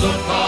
look on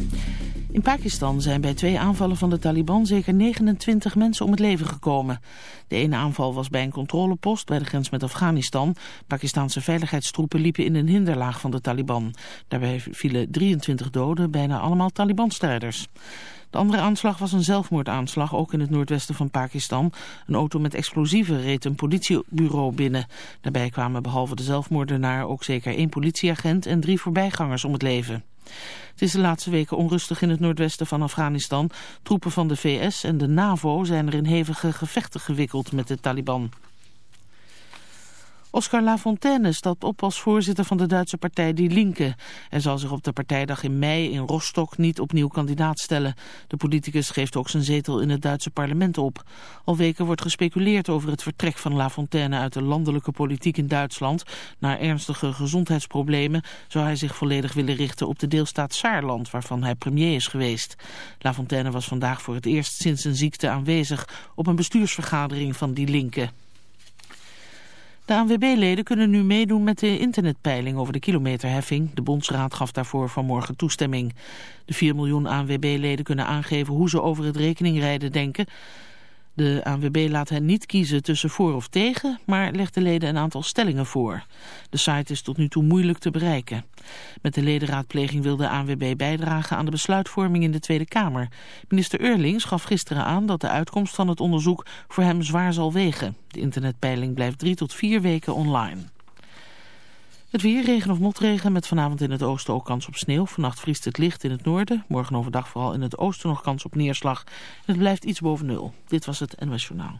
In Pakistan zijn bij twee aanvallen van de Taliban zeker 29 mensen om het leven gekomen. De ene aanval was bij een controlepost bij de grens met Afghanistan. Pakistanse veiligheidstroepen liepen in een hinderlaag van de Taliban. Daarbij vielen 23 doden, bijna allemaal Taliban-strijders. De andere aanslag was een zelfmoordaanslag, ook in het noordwesten van Pakistan. Een auto met explosieven reed een politiebureau binnen. Daarbij kwamen behalve de zelfmoordenaar ook zeker één politieagent en drie voorbijgangers om het leven. Het is de laatste weken onrustig in het noordwesten van Afghanistan. Troepen van de VS en de NAVO zijn er in hevige gevechten gewikkeld met de Taliban. Oscar Lafontaine stapt op als voorzitter van de Duitse partij Die Linke. Hij zal zich op de partijdag in mei in Rostock niet opnieuw kandidaat stellen. De politicus geeft ook zijn zetel in het Duitse parlement op. Al weken wordt gespeculeerd over het vertrek van Lafontaine uit de landelijke politiek in Duitsland. Na ernstige gezondheidsproblemen zou hij zich volledig willen richten op de deelstaat Saarland, waarvan hij premier is geweest. Lafontaine was vandaag voor het eerst sinds zijn ziekte aanwezig op een bestuursvergadering van Die Linke. De ANWB-leden kunnen nu meedoen met de internetpeiling over de kilometerheffing. De Bondsraad gaf daarvoor vanmorgen toestemming. De 4 miljoen ANWB-leden kunnen aangeven hoe ze over het rekeningrijden denken. De ANWB laat hen niet kiezen tussen voor of tegen, maar legt de leden een aantal stellingen voor. De site is tot nu toe moeilijk te bereiken. Met de ledenraadpleging wil de ANWB bijdragen aan de besluitvorming in de Tweede Kamer. Minister Eurlings gaf gisteren aan dat de uitkomst van het onderzoek voor hem zwaar zal wegen. De internetpeiling blijft drie tot vier weken online. Het weer, regen of motregen, met vanavond in het oosten ook kans op sneeuw. Vannacht vriest het licht in het noorden. Morgen overdag vooral in het oosten nog kans op neerslag. Het blijft iets boven nul. Dit was het NOS Journaal.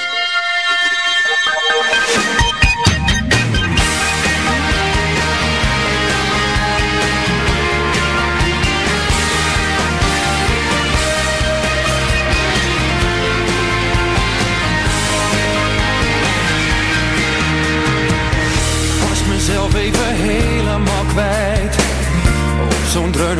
Zo'n dreun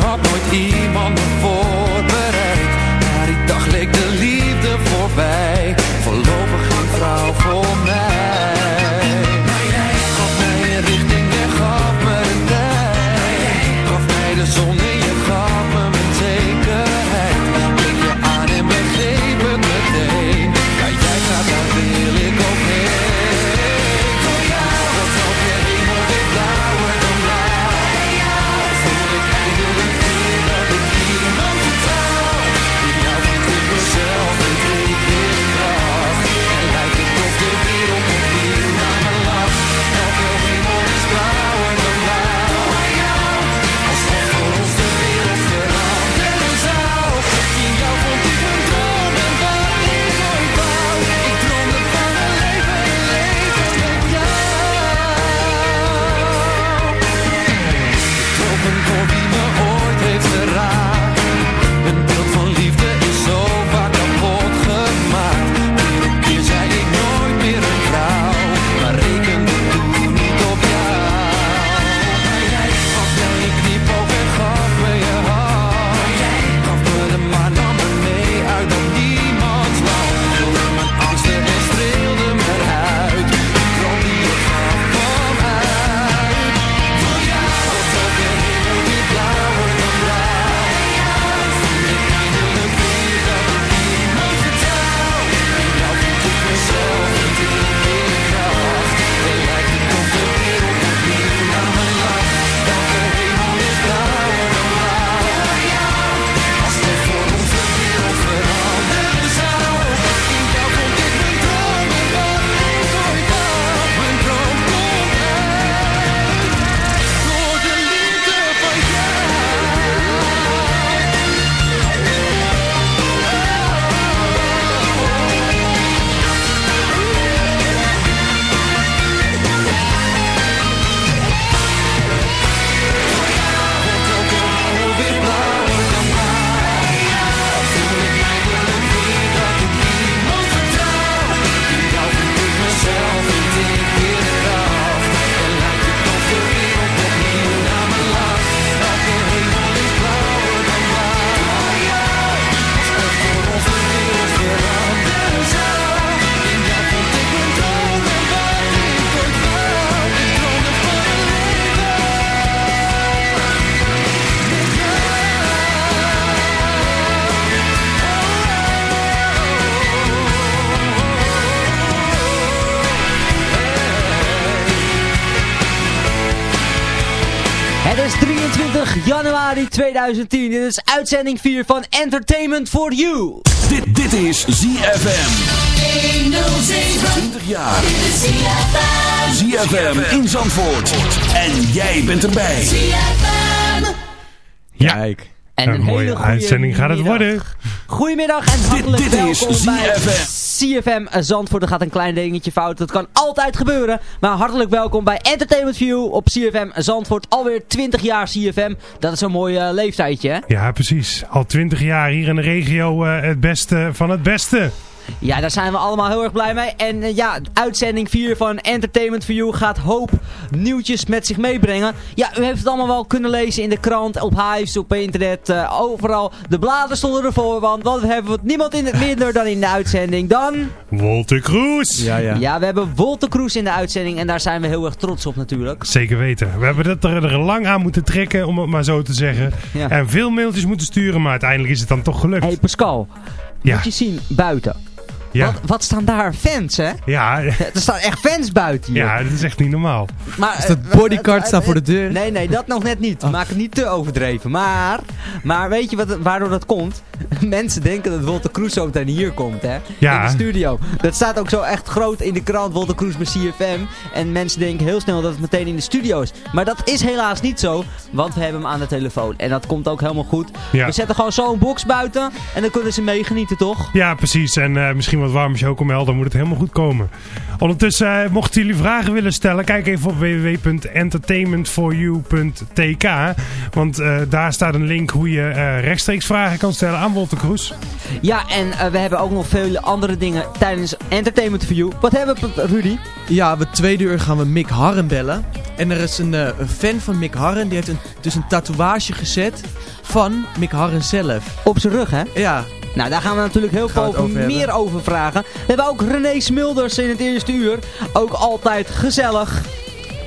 januari 2010. Dit is uitzending 4 van Entertainment for You. Dit, dit is ZFM. 20 jaar. ZFM in Zandvoort. En jij bent erbij. Ja, En een een mooie hele goede uitzending gaat het middag. worden. Goedemiddag en hartelijk dit is welkom bij ZFM. CFM Zandvoort. Er gaat een klein dingetje fout. Dat kan altijd gebeuren. Maar hartelijk welkom bij Entertainment View op CFM Zandvoort. Alweer 20 jaar CFM. Dat is een mooi eh, leeftijdje hè? Ja, precies. Al twintig jaar hier in de regio eh, het beste van het beste. Ja, daar zijn we allemaal heel erg blij mee. En eh, ja, uitzending 4 van Entertainment for You gaat hoop nieuwtjes met zich meebrengen. Ja, u heeft het allemaal wel kunnen lezen in de krant, op huis, op internet, eh, overal. De bladen stonden ervoor, want wat hebben we niemand in het minder dan in de uitzending dan... Walter Kroes. Ja, ja. Ja, we hebben Wolter Kroes in de uitzending en daar zijn we heel erg trots op natuurlijk. Zeker weten. We hebben dat er, er lang aan moeten trekken, om het maar zo te zeggen. Ja. En veel mailtjes moeten sturen, maar uiteindelijk is het dan toch gelukt. Hé hey Pascal, Ja. moet je zien buiten. Ja. Wat, wat staan daar fans hè? Ja, Er staan echt fans buiten hier. ja, dat is echt niet normaal. Maar, Is dat eh, bodyguard eh, staan voor de deur? Nee, nee, dat nog net niet. Maak het niet te overdreven. Maar, maar weet je wat, waardoor dat komt? Mensen denken dat Wolter Kroes zo meteen hier komt, hè? Ja. In de studio. Dat staat ook zo echt groot in de krant, Wolter Kroes bij CFM. En mensen denken heel snel dat het meteen in de studio is. Maar dat is helaas niet zo, want we hebben hem aan de telefoon. En dat komt ook helemaal goed. Ja. We zetten gewoon zo'n box buiten en dan kunnen ze meegenieten, toch? Ja, precies. En eh, misschien wat warme chocomel, dan moet het helemaal goed komen. Ondertussen, eh, mochten jullie vragen willen stellen, kijk even op www.entertainmentforyou.tk. Want eh, daar staat een link hoe je eh, rechtstreeks vragen kan stellen aan Wolter Kroes. Ja, en eh, we hebben ook nog vele andere dingen tijdens Entertainment for You. Wat hebben we, Rudy? Ja, we tweede uur gaan we Mick Harren bellen. En er is een, eh, een fan van Mick Harren, die heeft een, dus een tatoeage gezet van Mick Harren zelf. Op zijn rug, hè? Ja. Nou, daar gaan we natuurlijk heel veel over meer over vragen. We hebben ook René Smulders in het eerste uur. Ook altijd gezellig.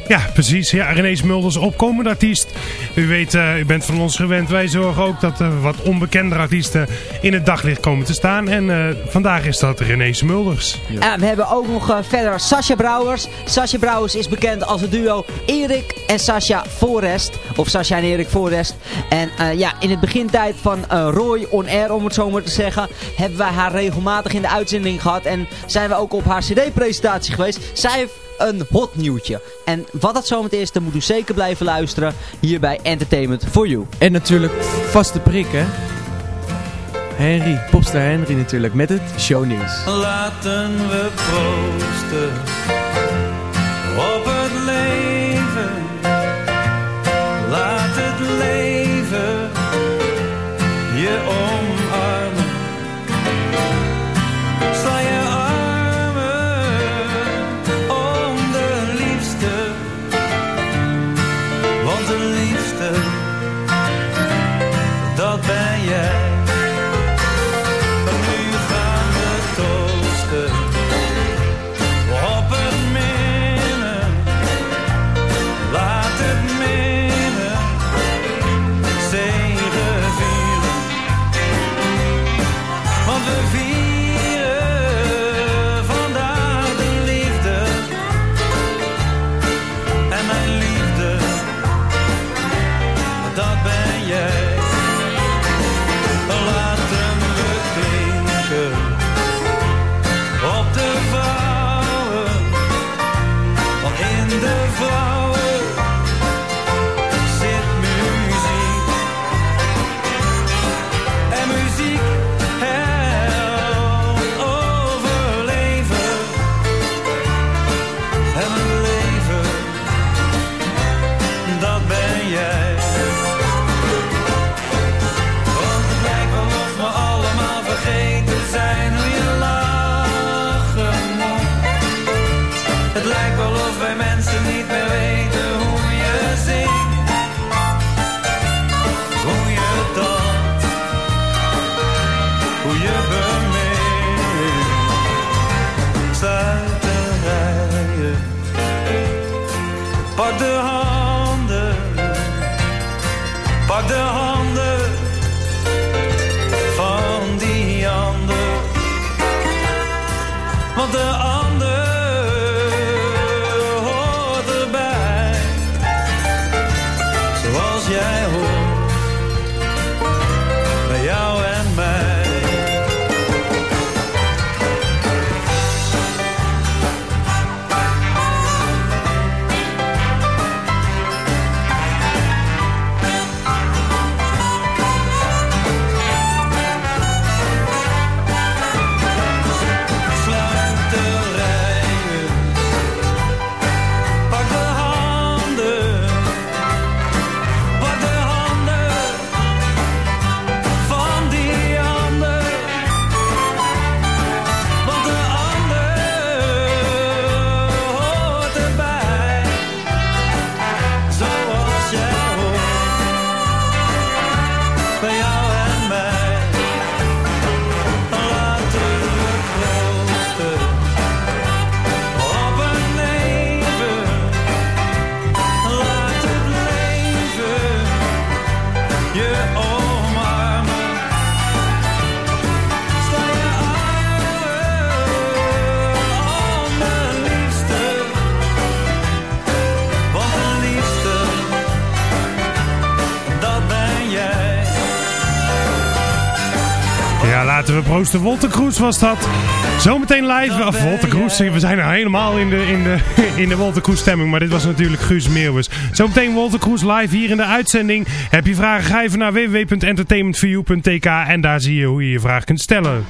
Ja, precies. Ja, René Smulders, opkomende artiest. U weet, eh, u bent van ons gewend. Wij zorgen ook dat er wat onbekende artiesten in het daglicht komen te staan. En eh, vandaag is dat René Smulders. En we hebben ook nog eh, verder Sascha Brouwers. Sascha Brouwers is bekend als het duo Erik en Sascha Forrest. Of Sascha en Erik Forrest. En ja, in het begintijd van Roy On Air, om het zo maar te zeggen, hebben wij haar regelmatig in de uitzending gehad. En zijn we ook op haar cd-presentatie geweest. Zij heeft een hot nieuwtje. En wat dat zometeen is, dan moet u zeker blijven luisteren hier bij Entertainment for You. En natuurlijk vaste prik, hè? Henry, popster Henry natuurlijk, met het shownieuws. Laten we proosten dat ben jij. Kroes was dat. Zometeen live. Of. We zijn er helemaal in de, in de, in de Wolter Kroes stemming. Maar dit was natuurlijk Guus Meeuwis. Zometeen Wolter Kroes live hier in de uitzending. Heb je vragen? Ga even naar www.entertainmentforyou.tk En daar zie je hoe je je vraag kunt stellen.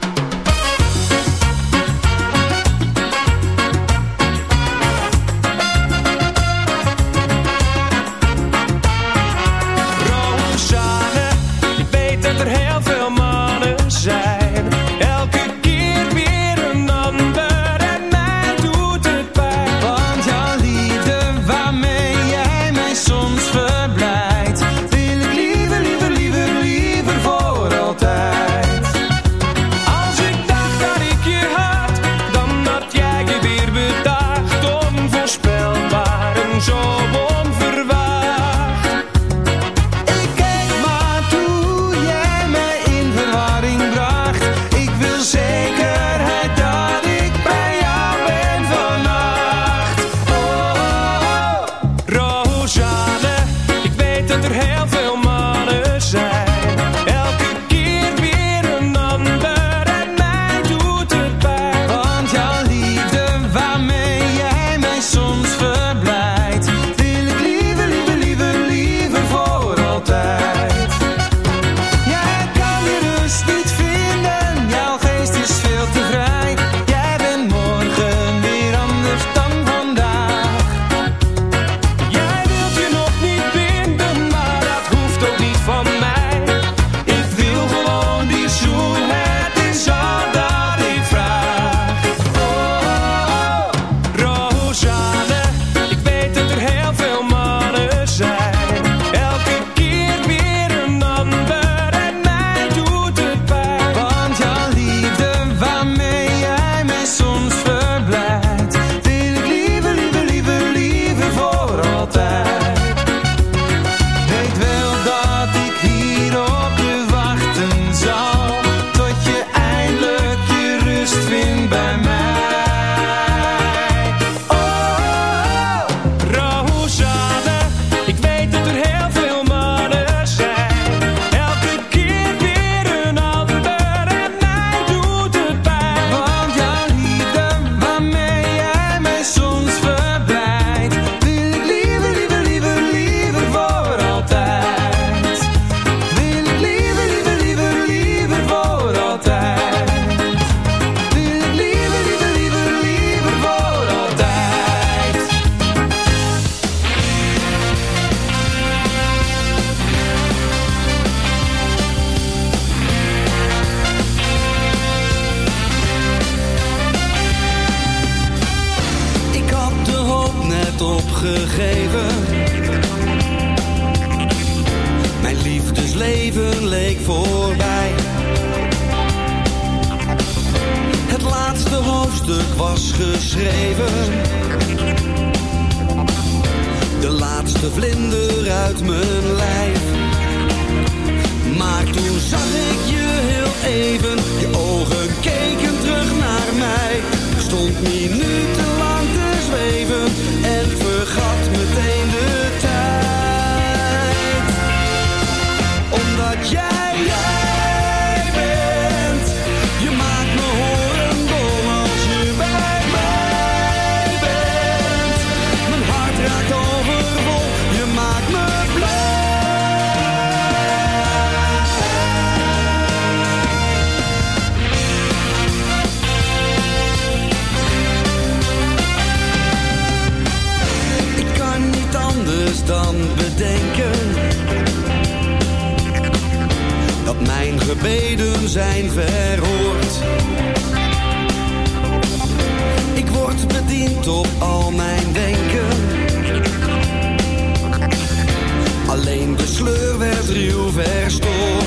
Verstoord.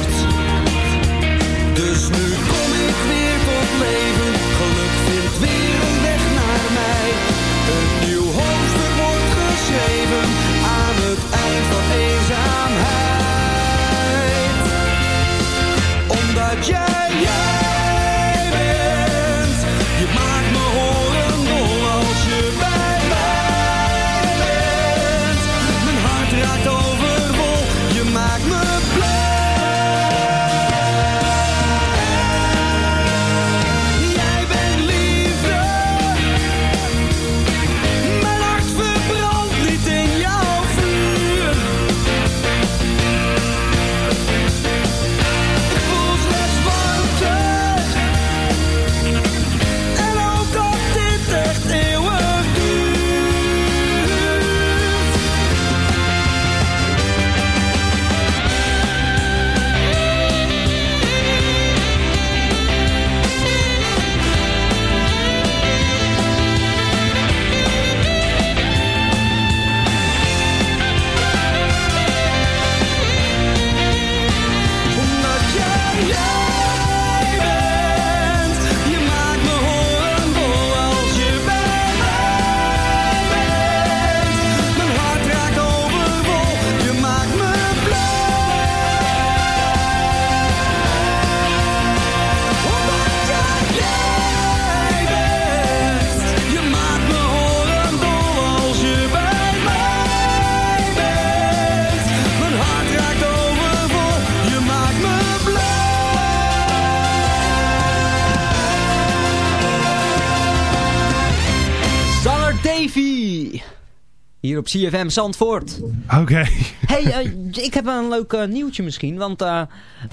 Hier op CFM Zandvoort. Oké. Hey, eh, ik heb een leuk eh, nieuwtje misschien. Want eh,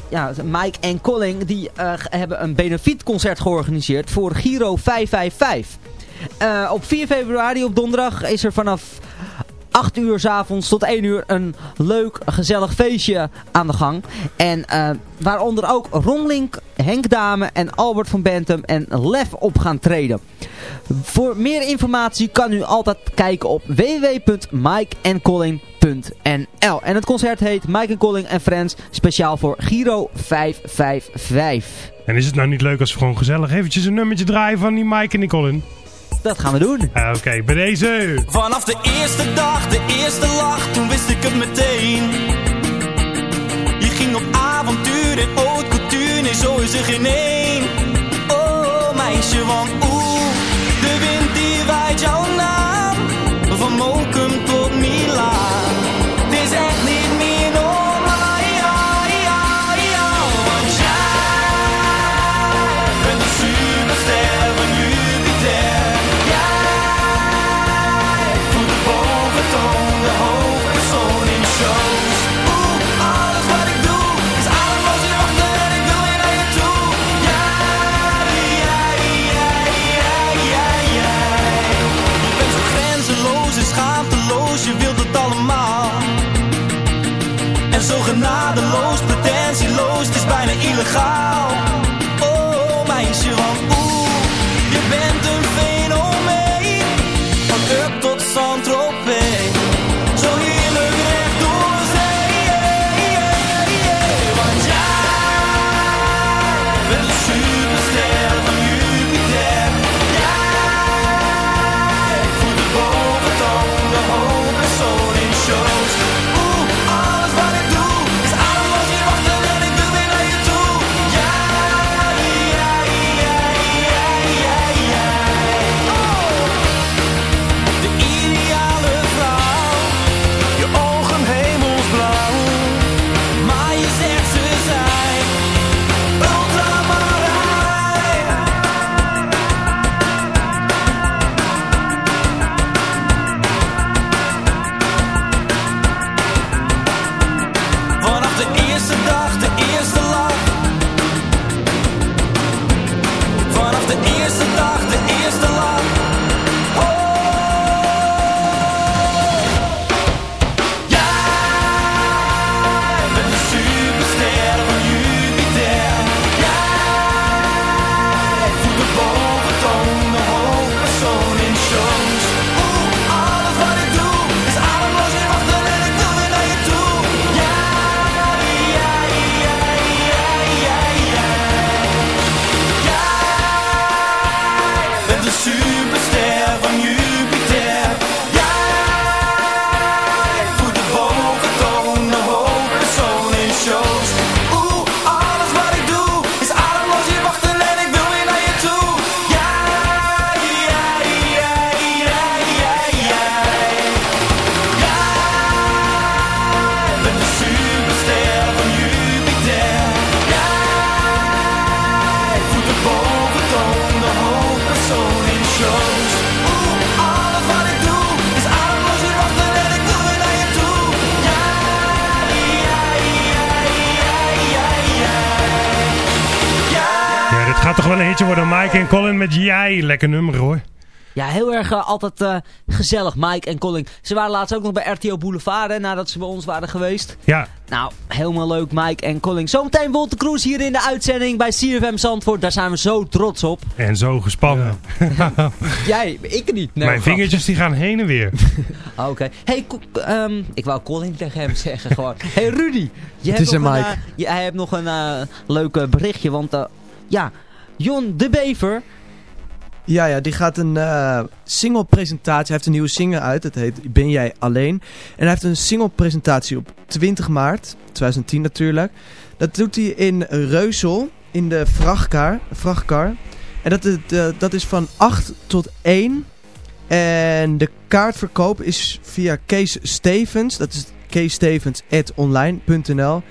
ja, Mike en Colling die, hebben een benefietconcert georganiseerd voor Giro 555. Eh, op 4 februari op donderdag is er vanaf 8 uur s avonds tot 1 uur een leuk gezellig feestje aan de gang. En eh, waaronder ook Ron Link, Henk Dame en Albert van Bentum en Lef op gaan treden. Voor meer informatie kan u altijd kijken op www.mikeandcolling.nl En het concert heet Mike Colling and Friends speciaal voor Giro 555. En is het nou niet leuk als we gewoon gezellig eventjes een nummertje draaien van die Mike en die Colin? Dat gaan we doen. Oké, bij deze. Vanaf de eerste dag, de eerste lach, toen wist ik het meteen. Je ging op avontuur en haute couture, nee zo is er geen één. Oh meisje, want bijna toch wel een hitje worden. Mike en Colin met Jij. Lekker nummer hoor. Ja, heel erg eh, altijd eh, gezellig, Mike en Colin. Ze waren laatst ook nog bij RTO Boulevard, hè, nadat ze bij ons waren geweest. Ja. Nou, helemaal leuk, Mike en Colin. Zometeen Wolter Kroes hier in de uitzending bij CFM Zandvoort. Daar zijn we zo trots op. En zo gespannen. Jij, ik niet. Nee, Mijn grap. vingertjes die gaan heen en weer. Oké. Hey, ehm, ik wou Colin tegen hem zeggen gewoon. Hey Rudy. Je Het hebt is nog een een, Mike. eh, je, heeft nog een leuk berichtje, want ja, Jon de Bever. Ja, ja, die gaat een eh single presentatie. Hij heeft een nieuwe single uit. Het heet Ben jij alleen? En hij heeft een single presentatie op 20 maart 2010 natuurlijk. Dat doet hij in Reusel in de vrachtkar. vrachtkar. En dat, eh, dat is van 8 tot 1. En de kaartverkoop is via Kees Stevens. Dat is keesstevens.online.nl.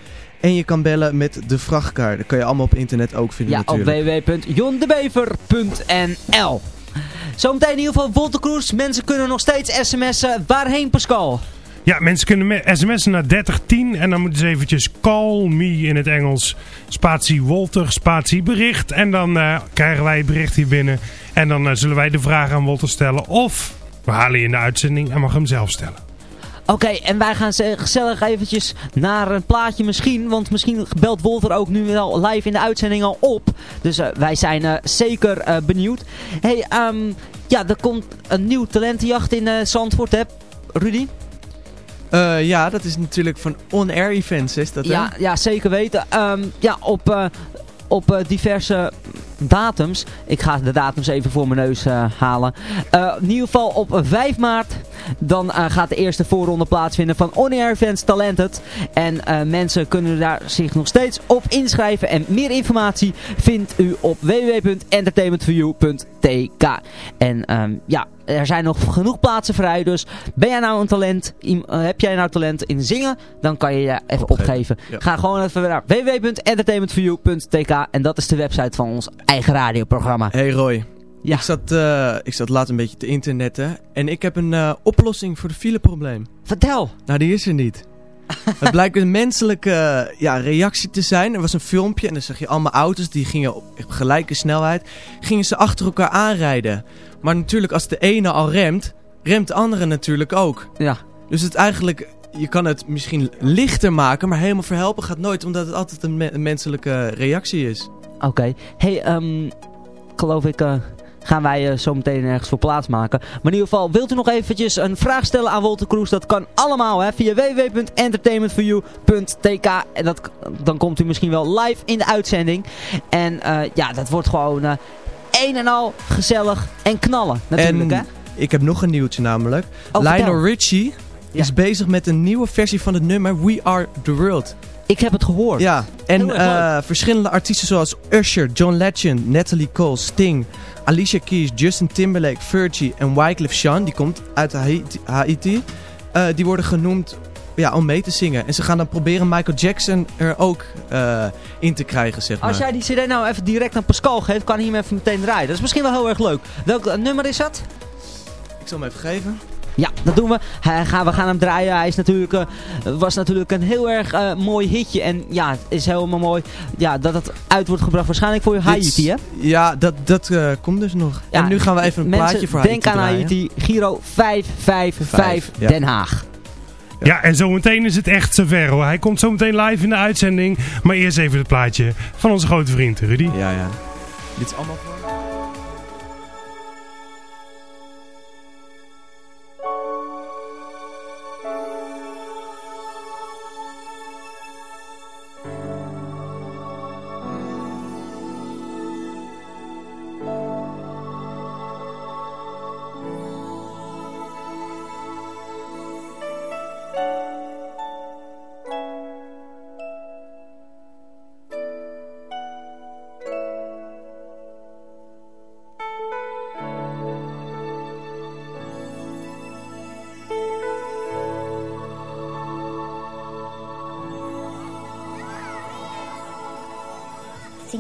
En je kan bellen met de vrachtkar. Dat kan je allemaal op internet ook vinden Ja, op www.jondebever.nl Zometeen in ieder geval Wolter Kroes. Mensen kunnen nog steeds sms'en. Waarheen Pascal? Ja, mensen kunnen sms'en naar 3010 en dan moeten ze eventjes call me in het Engels. Spatie Wolter, spatie bericht. En dan eh, krijgen wij het bericht hier binnen. En dan eh, zullen wij de vraag aan Wolter stellen. Of we halen je in de uitzending en mag hem zelf stellen. Oké, en wij gaan ze gezellig eventjes naar een plaatje misschien. Want misschien belt Wolter ook nu wel live in de uitzending al op. Dus eh, wij zijn eh, zeker eh, benieuwd. hey, ehm, ja, er komt een nieuw talentenjacht in Zandvoort, hè, Rudy? Ja, dat is natuurlijk van on-air events, is dat hè? Ja, ja, zeker weten. Ehm, ja, op, op diverse datums. Ik ga de datums even voor mijn neus halen. In ieder geval op 5 maart. Dan eh, gaat de eerste voorronde plaatsvinden van On Air Events Talented. En eh, mensen kunnen daar zich nog steeds op inschrijven. En meer informatie vindt u op www.entertainmentforyou.tk En ehm, ja, er zijn nog genoeg plaatsen vrij. Dus ben jij nou een talent? eh, heb jij nou talent in zingen? Dan kan je je even opgeven. Ja. Ga gewoon even naar www.entertainmentforyou.tk En dat is de website van ons eigen radioprogramma. Hey Roy, Ja. ik, zat, eh, ik zat laat een beetje te internetten en ik heb een eh, oplossing voor de fileprobleem. Vertel. Nou, die is er niet. Het blijkt een menselijke ja, reactie te zijn. Er was een filmpje en dan zag je allemaal auto's die gingen op gelijke snelheid. Gingen ze achter elkaar aanrijden. Maar natuurlijk als de ene al remt, remt de andere natuurlijk ook. Ja. Dus het eigenlijk, je kan het misschien lichter maken, maar helemaal verhelpen gaat nooit. Omdat het altijd een, me- een menselijke reactie is. Oké. Hey, ehm, geloof ik, eh, gaan wij eh, zo meteen ergens voor plaats maken. Maar in ieder geval, wilt u nog eventjes een vraag stellen aan Walter Kroes? Dat kan allemaal hè, via www.entertainmentforyou.tk En dat, dan komt u misschien wel live in de uitzending. En eh, ja, dat wordt gewoon eh een en al gezellig en knallen natuurlijk en hè. ik heb nog een nieuwtje namelijk. Oh, Lionel. Richie is bezig met een nieuwe versie van het nummer We Are The World. Ik heb het gehoord. Ja, en verschillende artiesten zoals Usher, John Legend, Natalie Cole, Sting, Alicia Keys, Justin Timberlake, Fergie en Wyclef Jean, die komt uit Haiti, Haiti eh, die worden genoemd ja, om mee te zingen. En ze gaan dan proberen Michael Jackson er ook eh, in te krijgen, zeg maar. Als jij die cd nou even direct aan Pascal geeft, kan hij hem even meteen draaien. Dat is misschien wel heel erg leuk. Welk eh, nummer is dat? Ik zal hem even geven. Ja, dat doen we. Hij, gaan, we gaan hem draaien. Hij is natuurlijk, eh, was natuurlijk een heel erg eh, mooi hitje. En ja, het is helemaal mooi ja, dat het uit wordt gebracht. Waarschijnlijk voor Haiti, hè? Ja, dat, dat eh, komt dus nog. Ja, en nu gaan we even een mensen, plaatje voor denk Haiti aan draaien. Haiti. Giro 555 Vijf, ja. Den Haag. Ja, en zometeen is het echt zover hoor. Hij komt zometeen live in de uitzending. Maar eerst even het plaatje van onze grote vriend Rudy. Ja, ja. Dit is allemaal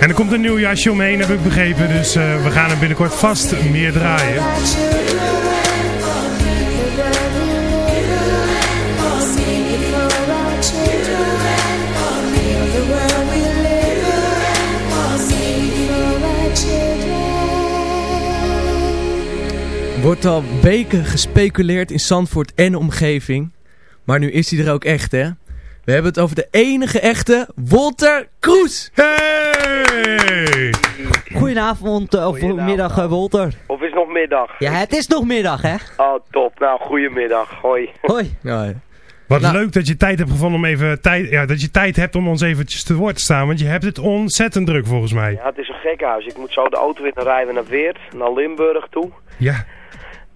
En er komt een nieuw jasje omheen, heb ik begrepen. Dus eh, we gaan er binnenkort vast meer draaien. Wordt al weken gespeculeerd in Zandvoort en omgeving. Maar nu is hij er ook echt, hè? We hebben het over de enige echte Wolter Kroes. Hey! Goedenavond eh, of middag, eh, Wolter. Of is het nog middag? Ja, het is nog middag, hè? Oh, top. Nou, goedemiddag. Hoi. Hoi. Ja, Wat leuk dat je tijd hebt gevonden om even tijd, ja, dat je tijd hebt om ons eventjes te woord te staan. Want je hebt het ontzettend druk volgens mij. Ja, het is een gekhuis. Ik moet zo de auto weer rijden naar Weert, naar Limburg toe. Ja.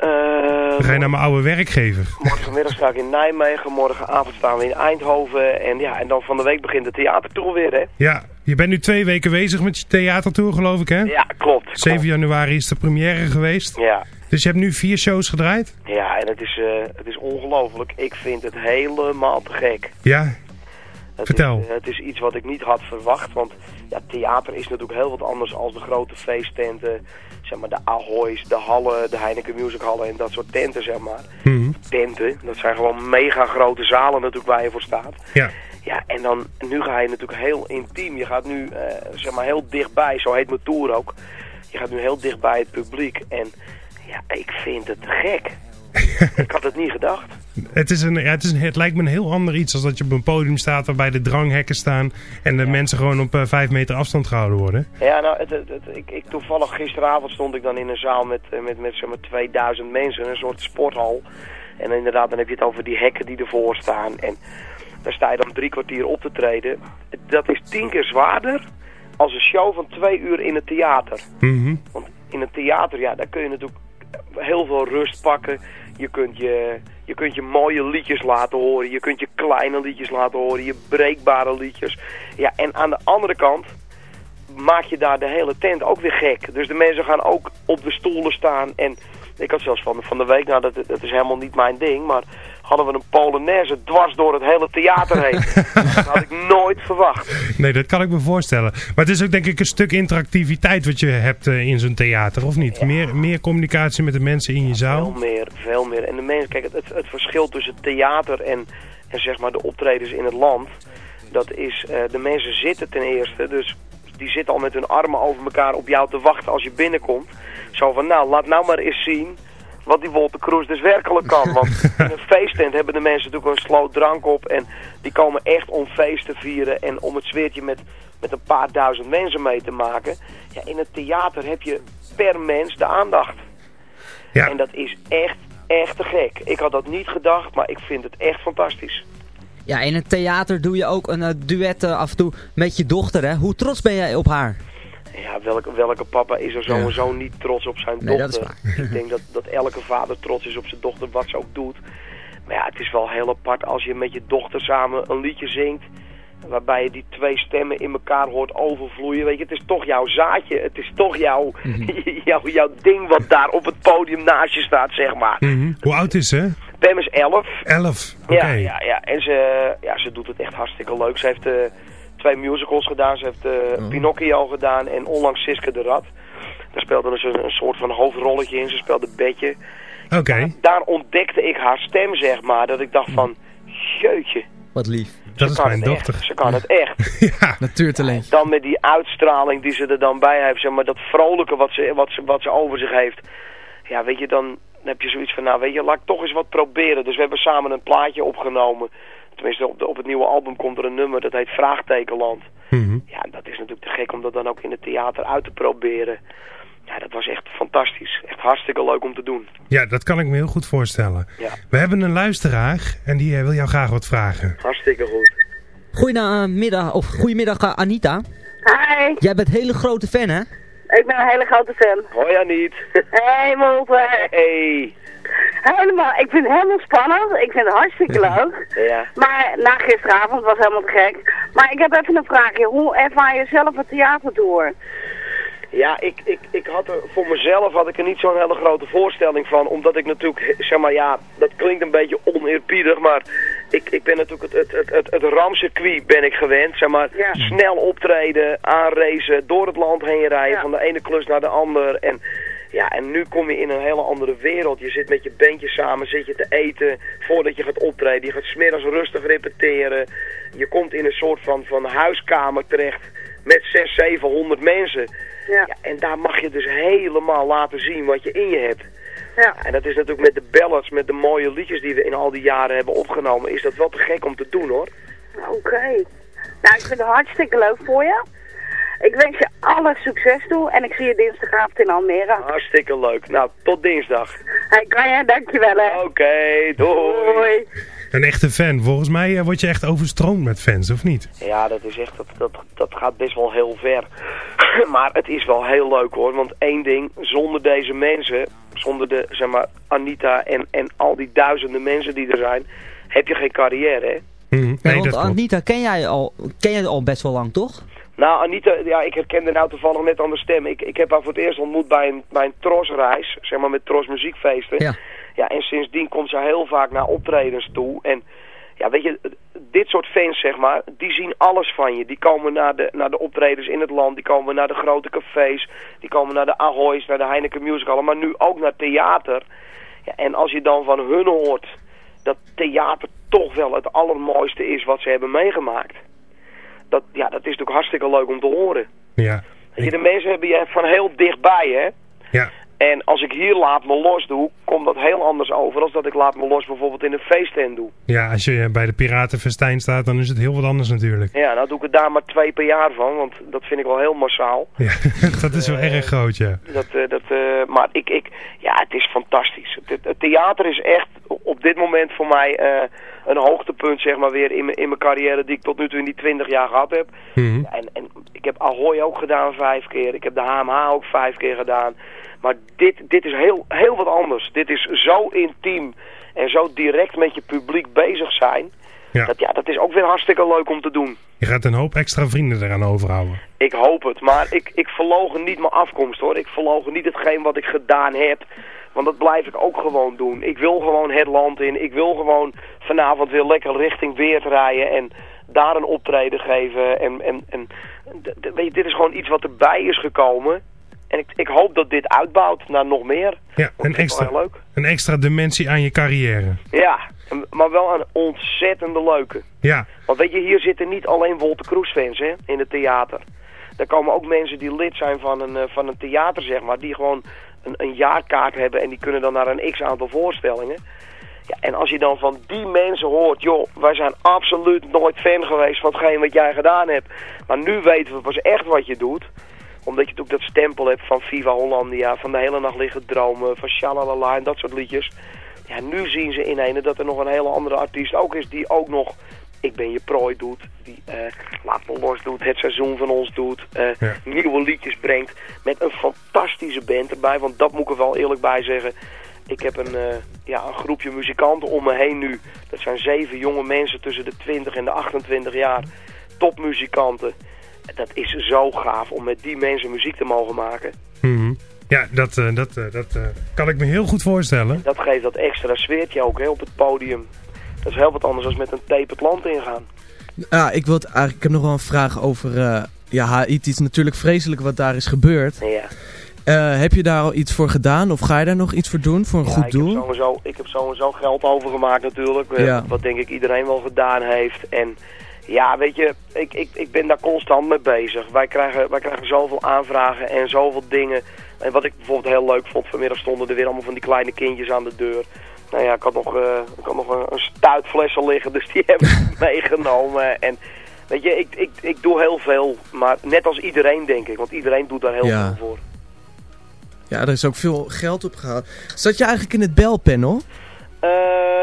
Dan ga je naar mijn oude werkgever. Morgenmiddag sta ik in Nijmegen, morgenavond staan we in Eindhoven. En ja, en dan van de week begint de theatertour weer, hè? Ja, je bent nu twee weken bezig met je theatertour geloof ik hè? Ja, klopt. 7 januari is de première geweest. Ja. Dus je hebt nu vier shows gedraaid? Ja, en het is, eh, het is ongelooflijk. Ik vind het helemaal te gek. Ja? Het Vertel. Is, het is iets wat ik niet had verwacht, want ja, theater is natuurlijk heel wat anders als de grote feesttenten. Zeg maar de Ahoy's, de Hallen, de Heineken Music Hallen en dat soort tenten, zeg maar. Mhm. Tenten, dat zijn gewoon mega grote zalen natuurlijk waar je voor staat. Ja. Ja, en dan, nu ga je natuurlijk heel intiem. Je gaat nu, eh, zeg maar, heel dichtbij, zo heet mijn tour ook. Je gaat nu heel dichtbij het publiek en ja, ik vind het gek. Ik had het niet gedacht. Het, is een, ja, het, is een, het lijkt me een heel ander iets als dat je op een podium staat waarbij de dranghekken staan en de mensen gewoon op eh, vijf meter afstand gehouden worden. Ja, nou, het, ik, ik, toevallig gisteravond stond ik dan in een zaal met, eh, met, met zeg maar 2000 mensen, een soort sporthal. En inderdaad, dan heb je het over die hekken die ervoor staan. En daar sta je dan drie kwartier op te treden. Dat is tien keer zwaarder als een show van twee uur in het theater. Mhm. Want in het theater, ja, daar kun je natuurlijk heel veel rust pakken. Je kunt je, je kunt je mooie liedjes laten horen. Je kunt je kleine liedjes laten horen. Je breekbare liedjes. Ja, en aan de andere kant maak je daar de hele tent ook weer gek. Dus de mensen gaan ook op de stoelen staan. En ik had zelfs van, van de week, nou dat, dat is helemaal niet mijn ding, maar hadden we een Polonaise dwars door het hele theater heen. dat had ik nooit verwacht. Nee, dat kan ik me voorstellen. Maar het is ook denk ik een stuk interactiviteit wat je hebt eh, in zo'n theater, of niet? Meer, meer communicatie met de mensen in je zaal? Veel meer, veel meer. En de mensen, kijk, het, het, het verschil tussen theater en, en zeg maar de optredens in het land, dat is, eh, de mensen zitten ten eerste, dus die zitten al met hun armen over elkaar op jou te wachten als je binnenkomt. Zo van, nou, laat nou maar eens zien wat die Wolter Kroes dus werkelijk kan. Want in een feesttent hebben de mensen natuurlijk een sloot drank op en die komen echt om feest te vieren en om het sfeertje met, met een paar duizend mensen mee te maken. Ja, in het theater heb je per mens de aandacht. Ja. En dat is echt, echt te gek. Ik had dat niet gedacht, maar ik vind het echt fantastisch. Ja, in het theater doe je ook een eh, duet eh, af en toe met je dochter, hè? Hoe trots ben jij op haar? Ja, welke, welke papa is er sowieso niet trots op zijn Nee, dat dochter? is waar. Ik denk dat, dat elke vader trots is op zijn dochter, wat ze ook doet. Maar ja, het is wel heel apart als je met je dochter samen een liedje zingt... waarbij je die twee stemmen in elkaar hoort overvloeien. Weet je, het is toch jouw zaadje, het is toch jouw, jouw, jouw ding wat daar op het podium naast je staat, zeg maar. Mhm. Hoe oud is ze? Pam is 11. 11. Oké. Ja, ja, ja. En ze, ja, ze doet het echt hartstikke leuk. Ze heeft eh, twee musicals gedaan. Ze heeft eh, Pinocchio gedaan en onlangs Siske de Rat. Daar speelde ze een, een soort van hoofdrolletje in. Ze speelde Betje. Oké. Daar ontdekte ik haar stem, zeg maar. Dat ik dacht van, jeutje. Wat lief. Dat ze is kan mijn dochter. Echt. Ze kan het echt. ja. Natuurtalent. Dan met die uitstraling die ze er dan bij heeft. Zeg maar dat vrolijke wat ze, wat ze, wat ze over zich heeft. Ja, weet je, dan heb je zoiets van, nou weet je, laat ik toch eens wat proberen. Dus we hebben samen een plaatje opgenomen. Tenminste, op, de, op het nieuwe album komt er een nummer, dat heet Vraagtekenland. Mhm. Ja, dat is natuurlijk te gek om dat dan ook in het theater uit te proberen. Ja, dat was echt fantastisch. Echt hartstikke leuk om te doen. Ja, dat kan ik me heel goed voorstellen. Ja. We hebben een luisteraar en die eh, wil jou graag wat vragen. Hartstikke goed. Goedemiddag, of goedemiddag eh, Anita. Hi, Jij bent een hele grote fan, hè? ik ben een hele grote fan. Hoi Aniet. Hey Wolter. Hey. Helemaal, ik vind het helemaal spannend. Ik vind het hartstikke leuk. Ja. Maar na gisteravond was helemaal te gek. Maar ik heb even een vraagje. Hoe ervaar je zelf het theatertour? Ja, ik, ik, ik had er voor mezelf had ik er niet zo'n hele grote voorstelling van. Omdat ik natuurlijk, zeg maar ja, dat klinkt een beetje oneerbiedig, maar ik, ik ben natuurlijk het, het, het, het, het ramcircuit ben ik gewend. Zeg maar, snel optreden, aanracen, door het land heen rijden, van de ene klus naar de ander. En, ja, en nu kom je in een hele andere wereld. Je zit met je bandje samen, zit je te eten voordat je gaat optreden. Je gaat smiddags rustig repeteren. Je komt in een soort van, van huiskamer terecht met 600, 700 mensen. Ja. en daar mag je dus helemaal laten zien wat je in je hebt. Ja. En dat is natuurlijk met de ballads, met de mooie liedjes die we in al die jaren hebben opgenomen, is dat wel te gek om te doen hoor. Oké. Nou, ik vind het hartstikke leuk voor je. Ik wens je alle succes toe en ik zie je dinsdagavond in Almere. Hartstikke leuk. Nou, tot dinsdag. Hey, Klein, dankjewel hè. Oké, doei. Doei. Een echte fan. Volgens mij eh, word je echt overstroomd met fans, of niet? Ja, dat is echt, dat, dat, dat gaat best wel heel ver. maar het is wel heel leuk hoor, want één ding, zonder deze mensen, zonder de, zeg maar, Anita en, en al die duizenden mensen die er zijn, heb je geen carrière hè. Mhm. Ja, want Anita, ken jij, al, ken jij al best wel lang, toch? Nou, Anita, ja, ik herkende nou toevallig net aan de stem. Ik, ik heb haar voor het eerst ontmoet bij een, bij een trosreis, zeg maar met tros muziekfeesten. Ja. Ja, en sindsdien komt ze heel vaak naar optredens toe. En ja, weet je, dit soort fans, zeg maar, die zien alles van je. Die komen naar de, naar de optredens in het land, die komen naar de grote cafés, die komen naar de Ahoy's, naar de Heineken Musical, maar nu ook naar theater. Ja, en als je dan van hun hoort dat theater toch wel het allermooiste is wat ze hebben meegemaakt. Dat, ja, dat is natuurlijk hartstikke leuk om te horen. Ja. Je, de mensen hebben je van heel dichtbij, hè. Ja. En als ik hier laat me los doe, komt dat heel anders over dan dat ik laat me los bijvoorbeeld in een feesttent doe. Ja, als je bij de Piratenfestijn staat, dan is het heel wat anders natuurlijk. Ja, nou doe ik er daar maar twee per jaar van, want dat vind ik wel heel massaal. Ja, dat is wel erg groot, ja. Dat, eh, dat, eh, maar ik, ik, ja, het is fantastisch. Het, het theater is echt op dit moment voor mij eh, een hoogtepunt, zeg maar, weer in, mijn- in mijn carrière die ik tot nu toe in die 20 jaar gehad heb. Mhm. En, en ik heb Ahoy ook gedaan vijf keer. Ik heb de HMH ook vijf keer gedaan. Maar dit, dit is heel, heel wat anders. Dit is zo intiem en zo direct met je publiek bezig zijn. Ja. Dat, ja, dat is ook weer hartstikke leuk om te doen. Je gaat een hoop extra vrienden eraan overhouden. Ik hoop het, maar ik, ik verlogen niet mijn afkomst hoor. Ik verlogen niet hetgeen wat ik gedaan heb. Want dat blijf ik ook gewoon doen. Ik wil gewoon het land in. Ik wil gewoon vanavond weer lekker richting Weert rijden en daar een optreden geven. En, en, en weet je, dit is gewoon iets wat erbij is gekomen. En ik, ik hoop dat dit uitbouwt naar nog meer. Ja, een extra, heel leuk. een extra dimensie aan je carrière. Ja, maar wel een ontzettende leuke. Ja, Want weet je, hier zitten niet alleen Wolter Kroes fans hè, in het theater. Er komen ook mensen die lid zijn van een, eh, van een theater, zeg maar, die gewoon een, jaarkaart hebben en die kunnen dan naar een x-aantal voorstellingen. Ja, en als je dan van die mensen hoort, joh, wij zijn absoluut nooit fan geweest van hetgeen wat jij gedaan hebt. Maar nu weten we pas echt wat je doet. Omdat je natuurlijk dat stempel hebt van Viva Hollandia, van de hele nacht liggen dromen, van Shalalala en dat soort liedjes. Ja, nu zien ze in dat er nog een hele andere artiest ook is die ook nog Ik ben je prooi doet, die eh, Laat me los doet, Het seizoen van ons doet, eh, nieuwe liedjes brengt met een fantastische band erbij, want dat moet ik er wel eerlijk bij zeggen. Ik heb een, eh, ja, een groepje muzikanten om me heen nu. Dat zijn zeven jonge mensen tussen de 20 en de 28 jaar. Topmuzikanten. Dat is zo gaaf om met die mensen muziek te mogen maken. Mhm. ja dat, dat, dat kan ik me heel goed voorstellen. Dat geeft dat extra sfeertje ook hè, op het podium. Dat is heel wat anders dan met een tape het land ingaan. Ja, ik, wil het eigenlijk, ik heb nog wel een vraag over eh ja, Haiti. Het is natuurlijk vreselijk wat daar is gebeurd. Ja. Eh, heb je daar al iets voor gedaan? Of ga je daar nog iets voor doen? Voor een Ja, goed ik doel? Heb sowieso, ik heb sowieso geld overgemaakt natuurlijk. eh, Ja. Wat denk ik iedereen wel gedaan heeft. En ja, weet je, ik, ik, ik ben daar constant mee bezig. Wij krijgen, wij krijgen zoveel aanvragen en zoveel dingen. En wat ik bijvoorbeeld heel leuk vond, vanmiddag stonden er weer allemaal van die kleine kindjes aan de deur. Nou ja, ik had nog, eh, ik had nog een, een stuitflessen liggen, dus die heb ik meegenomen. En weet je, ik, ik, ik doe heel veel, maar net als iedereen denk ik. Want iedereen doet daar heel Ja. veel voor. Ja, er is ook veel geld op gehaald. Zat je eigenlijk in het belpanel? Eh,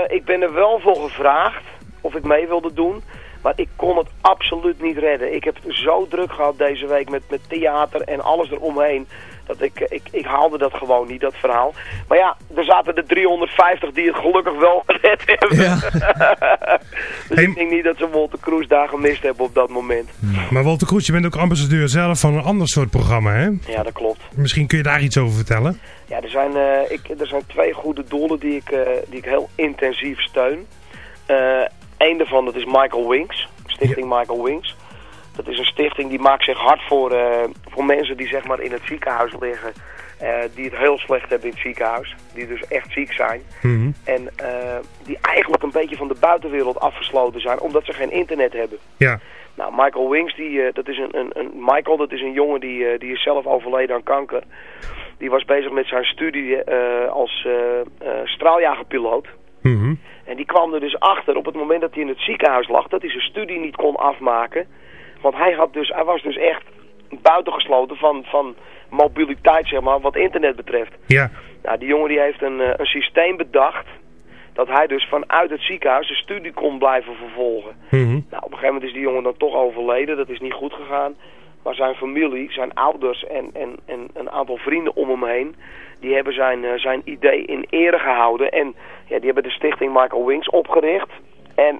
ik ben er wel voor gevraagd of ik mee wilde doen. Maar ik kon het absoluut niet redden. Ik heb het zo druk gehad deze week met, met theater en alles eromheen. Dat ik, ik, ik haalde dat gewoon niet, dat verhaal. Maar ja, er zaten er 350 die het gelukkig wel gered hebben. dus ik denk niet dat ze Walter Kroes daar gemist hebben op dat moment. Maar Walter Kroes, je bent ook ambassadeur zelf van een ander soort programma, hè? Ja, dat klopt. Misschien kun je daar iets over vertellen? Ja, er zijn, eh, ik, er zijn twee goede doelen die ik, eh, die ik heel intensief steun. Eh, Eén daarvan, dat is Michael Wings. Stichting Michael Wings. Dat is een stichting die maakt zich hard voor, eh, voor mensen die zeg maar in het ziekenhuis liggen. eh, die het heel slecht hebben in het ziekenhuis. Die dus echt ziek zijn. Mhm. En eh, die eigenlijk een beetje van de buitenwereld afgesloten zijn. Omdat ze geen internet hebben. Ja. Nou, Michael Wings, die, dat is een, een, een, Michael, dat is een jongen die, die is zelf overleden aan kanker. Die was bezig met zijn studie als straaljagerpiloot. Mhm. En die kwam er dus achter op het moment dat hij in het ziekenhuis lag, dat hij zijn studie niet kon afmaken. Want hij, had dus, hij was dus echt buitengesloten van, van mobiliteit, zeg maar, wat internet betreft. Ja. Nou, die jongen die heeft een, eh, een systeem bedacht dat hij dus vanuit het ziekenhuis zijn studie kon blijven vervolgen. Mhm. Nou, op een gegeven moment is die jongen dan toch overleden. Dat is niet goed gegaan. Maar zijn familie, zijn ouders en, en, en een aantal vrienden om hem heen... die hebben zijn, eh, zijn idee in ere gehouden. En ja, die hebben de stichting Michael Wings opgericht. En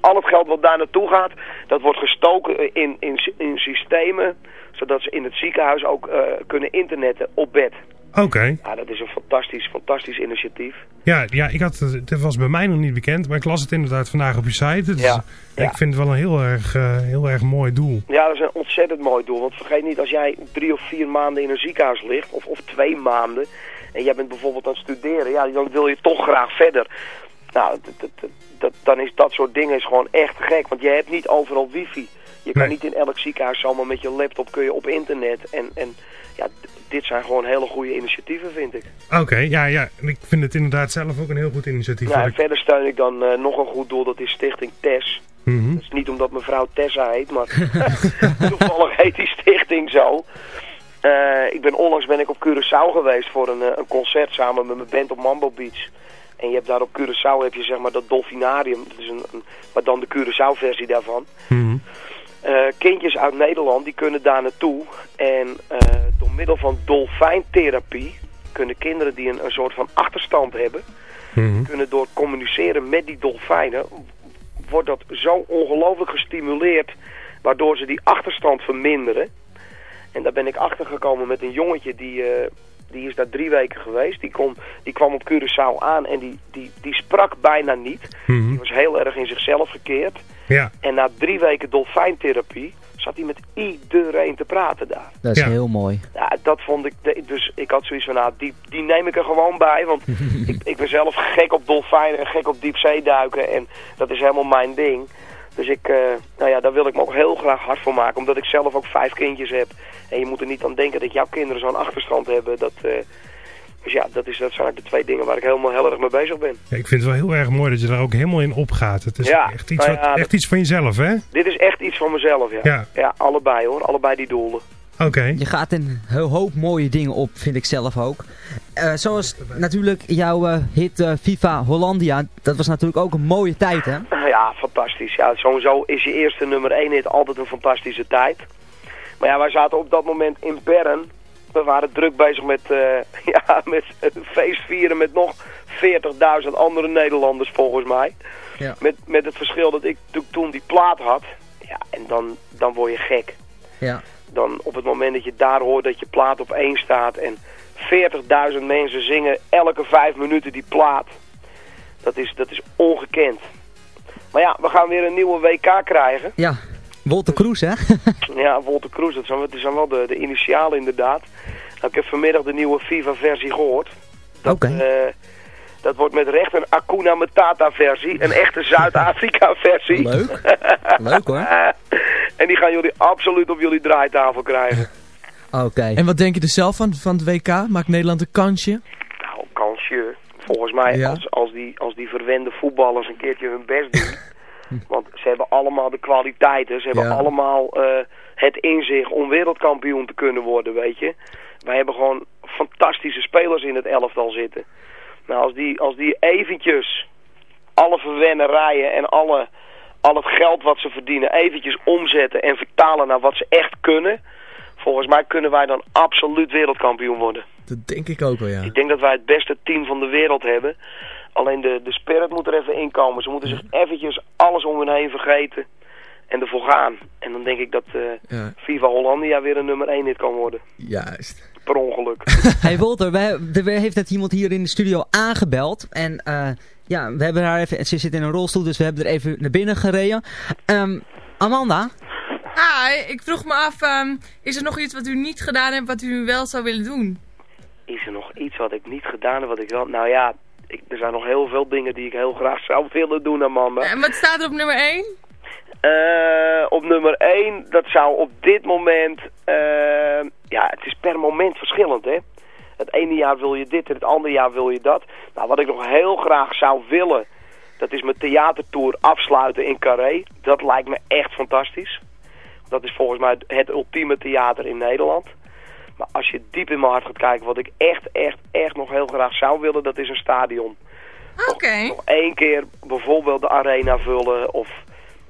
al het geld wat daar naartoe gaat... dat wordt gestoken in, in, in systemen... zodat ze in het ziekenhuis ook eh, kunnen internetten op bed. Oké. Ja, dat is een fantastisch, fantastisch initiatief. Ja, ja ik had, het was bij mij nog niet bekend, maar ik las het inderdaad vandaag op je site. Ja, ja. Ik vind het wel een heel erg, eh, heel erg mooi doel. Ja, dat is een ontzettend mooi doel. Want vergeet niet, als jij drie of vier maanden in een ziekenhuis ligt, of, of twee maanden, en jij bent bijvoorbeeld aan het studeren, ja, dan wil je toch graag verder. Nou, dat, dat, dat, dat- dan is dat soort dingen is gewoon echt gek, want je hebt niet overal wifi. Je kan Nee. niet in elk ziekenhuis zomaar met je laptop kun je op internet. En, en ja, dit zijn gewoon hele goede initiatieven, vind ik. Oké, ja, ja. En Ik vind het inderdaad zelf ook een heel goed initiatief. Nou, wat en ik- verder steun ik dan eh, nog een goed doel, dat is Stichting TES. Mhm. Dat is niet omdat mevrouw Tessa heet, maar toevallig heet die stichting zo. Eh, ik ben onlangs ben ik op Curaçao geweest voor een, eh, een concert samen met mijn band op Mambo Beach. En je hebt daar op Curaçao heb je zeg maar dat dolfinarium, dat is een, een, maar dan de Curaçao versie daarvan. Mhm. Eh, kindjes uit Nederland die kunnen daar naartoe en eh, door middel van dolfijntherapie kunnen kinderen die een, een soort van achterstand hebben, Mhm. kunnen door communiceren met die dolfijnen, wordt dat zo ongelooflijk gestimuleerd, waardoor ze die achterstand verminderen. En daar ben ik achter gekomen met een jongetje die, eh, die is daar drie weken geweest. Die, kon, die kwam op Curaçao aan en die, die, die sprak bijna niet. Mhm. Die was heel erg in zichzelf gekeerd. Ja. En na drie weken dolfijntherapie zat hij met iedereen te praten daar. Dat is Ja. heel mooi. Ja, dat vond ik, dus ik had zoiets van, nou, die, die neem ik er gewoon bij. Want ik, ik ben zelf gek op dolfijnen en gek op diepzeeduiken. En dat is helemaal mijn ding. Dus ik, eh, nou ja, daar wil ik me ook heel graag hard voor maken. Omdat ik zelf ook vijf kindjes heb. En je moet er niet aan denken dat jouw kinderen zo'n achterstand hebben. Dat, eh, dus ja, dat, is, dat zijn eigenlijk de twee dingen waar ik helemaal heel erg mee bezig ben. Ja, ik vind het wel heel erg mooi dat je daar ook helemaal in opgaat. Het is Ja, echt, iets, nou wat- echt dat- iets van jezelf, hè? Dit is echt iets van mezelf. Ja. Ja, allebei hoor. Allebei die doelen. Oké. Je gaat een heel hoop mooie dingen op, vind ik zelf ook. Eh, zoals natuurlijk jouw eh, hit eh, FIFA Hollandia. Dat was natuurlijk ook een mooie tijd, hè? Ja, fantastisch. Ja, sowieso is je eerste nummer 1 hit altijd een fantastische tijd. Maar ja, wij zaten op dat moment in Bern. We waren druk bezig met, eh, ja, met feest vieren met nog 40.000 andere Nederlanders volgens mij. Ja. Met, met het verschil dat ik to- toen die plaat had. Ja, en dan, dan word je gek. Ja. Dan op het moment dat je daar hoort dat je plaat op één staat en 40.000 mensen zingen elke vijf minuten die plaat. Dat is, dat is ongekend. Maar ja, we gaan weer een nieuwe WK krijgen. Ja, Wolter Kroes, hè? Ja, Wolter Kroes, dat zijn, dat zijn wel de, de initialen inderdaad. Nou, ik heb vanmiddag de nieuwe FIFA-versie gehoord. Oké. Eh, dat wordt met recht een Akuna Matata versie. Een echte Zuid-Afrika versie. Leuk. Leuk hoor. en die gaan jullie absoluut op jullie draaitafel krijgen. Oké. En wat denk je er zelf van, van het WK? Maakt Nederland een kansje? Nou, kansje. Volgens mij, Ja. als, als, die, als die verwende voetballers een keertje hun best doen. want ze hebben allemaal de kwaliteiten. Ze hebben Ja. allemaal eh, het inzicht om wereldkampioen te kunnen worden, weet je. Wij hebben gewoon fantastische spelers in het elftal zitten. Nou, als die, als die eventjes alle verwennerijen en alle, al het geld wat ze verdienen eventjes omzetten en vertalen naar wat ze echt kunnen... Volgens mij kunnen wij dan absoluut wereldkampioen worden. Dat denk ik ook wel, ja. Ik denk dat wij het beste team van de wereld hebben. Alleen de, de spirit moet er even inkomen. Ze moeten zich eventjes alles om hun heen vergeten. En ervoor gaan. En dan denk ik dat eh Ja. Viva Hollandia weer een nummer 1 hit kan worden. Juist. Per ongeluk. Hey Wolter, wij, er heeft net iemand hier in de studio aangebeld. En eh, Ja, we hebben haar even, ze zit in een rolstoel, dus we hebben er even naar binnen gereden. Ehm, Amanda? Hi, ik vroeg me af, ehm, is er nog iets wat u niet gedaan hebt wat u wel zou willen doen? Is er nog iets wat ik niet gedaan heb, wat ik wel... Nou ja, ik, er zijn nog heel veel dingen die ik heel graag zou willen doen, Amanda. En wat staat er op nummer 1? Eh, op nummer 1, dat zou op dit moment... eh, ja, het is per moment verschillend, hè. Het ene jaar wil je dit en het andere jaar wil je dat. Nou, wat ik nog heel graag zou willen... dat is mijn theatertour afsluiten in Carré. Dat lijkt me echt fantastisch. Dat is volgens mij het ultieme theater in Nederland. Maar als je diep in mijn hart gaat kijken... wat ik echt, echt, echt nog heel graag zou willen... dat is een stadion. Oké. Nog één keer bijvoorbeeld de arena vullen... of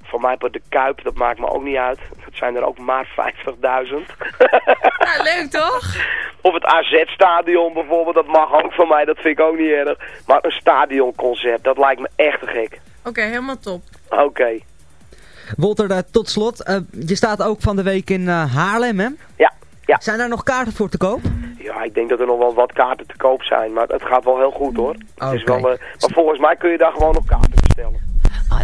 voor mij op de Kuip, dat maakt me ook niet uit. Dat zijn er ook maar 50.000. Nou, leuk toch? Of het AZ-stadion bijvoorbeeld, dat mag ook van mij, dat vind ik ook niet erg. Maar een stadionconcert, dat lijkt me echt te gek. Oké, helemaal top. Oké. Walter, eh, tot slot, eh, je staat ook van de week in eh, Haarlem, hè? Ja, ja. Zijn daar nog kaarten voor te koop? Ja, ik denk dat er nog wel wat kaarten te koop zijn, maar het gaat wel heel goed hoor. Het is Oké. wel, eh, maar volgens mij kun je daar gewoon nog kaarten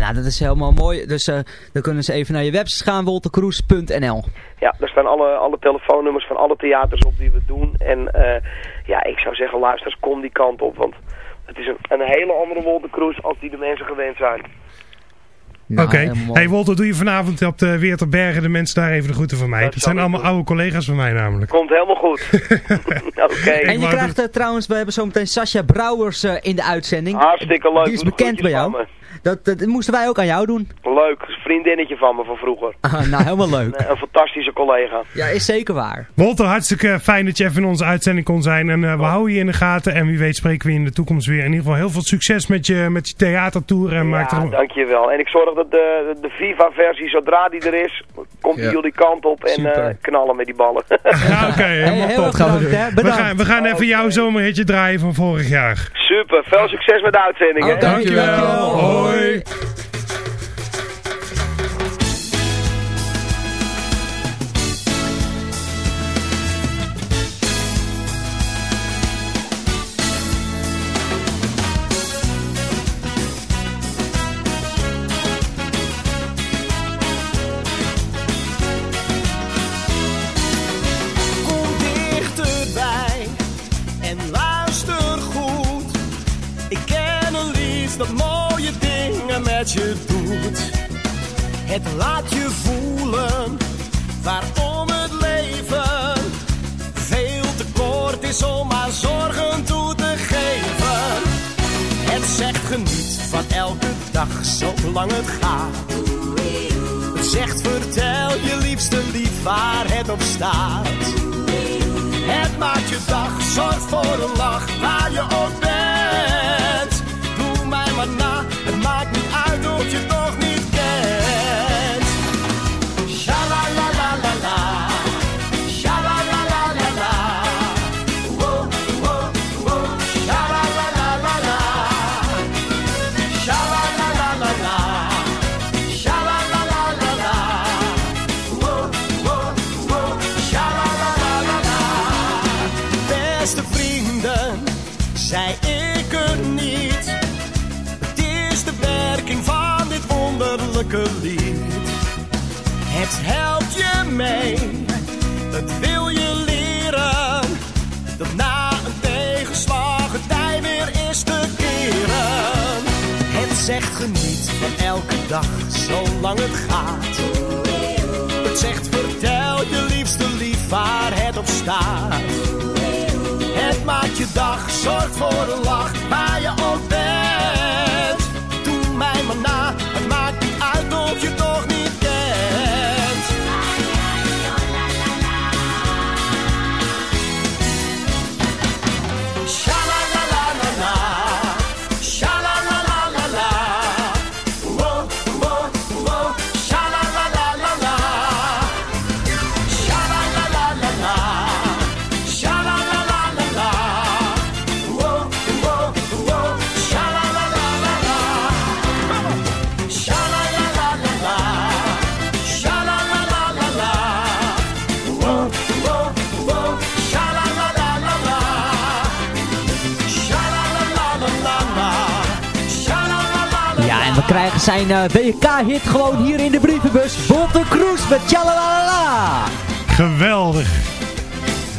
nou, dat is helemaal mooi. Dus eh, dan kunnen ze even naar je website gaan, woltercroes.nl. Ja, daar staan alle, alle telefoonnummers van alle theaters op die we doen. En eh, ja, ik zou zeggen, luisteraars, kom die kant op, want het is een, een hele andere Wolter Cruise als die de mensen gewend zijn. Nou, Oké. Hey Walter, doe je vanavond op de Weerterbergen de mensen daar even de groeten van mij. Dat, zijn allemaal oude collega's van mij namelijk. Komt helemaal goed. Oké. En je krijgt eh, trouwens, we hebben zometeen Sascha Brouwers eh, in de uitzending. Hartstikke leuk. Die is bekend bij jou. Dat, dat moesten wij ook aan jou doen. Leuk, vriendinnetje van me van vroeger. Ah, nou, helemaal leuk. Een, een fantastische collega. Ja, is zeker waar. Walter, hartstikke fijn dat je even in onze uitzending kon zijn. En eh, we houden je in de gaten. En wie weet spreken we je in de toekomst weer. In ieder geval heel veel succes met je, met je theatertour. En maak Ja, er... dankjewel. En ik zorg dat de, de Viva-versie, zodra die er is, komt Ja. jullie kant op en eh, knallen met die ballen. Ja, oké. helemaal heel top. bedankt, hè. We Bedankt. gaan, we gaan even jouw zomerhitje draaien van vorig jaar. Super, veel succes met de uitzending. hè. Dankjewel. Hoi. Kom je doet. Het laat je voelen waarom het leven veel te kort is om maar zorgen toe te geven. Het zegt geniet van elke dag zolang het gaat. Het zegt vertel je liefste lief waar het op staat. Het maakt je dag, zorgt voor een lach waar je ook bent. Doe mij maar na, uit of je het Het helpt je mee, het wil je leren. Dat na een tegenslag het tij weer is te keren. Het zegt geniet van elke dag, zolang het gaat. Het zegt vertel je liefste lief waar het op staat. Het maakt je dag, zorgt voor een lach waar je ook bent. Doe mij maar krijgen zijn eh, WK-hit gewoon hier in de brievenbus. Botte Kroes met Tjalalala. Geweldig.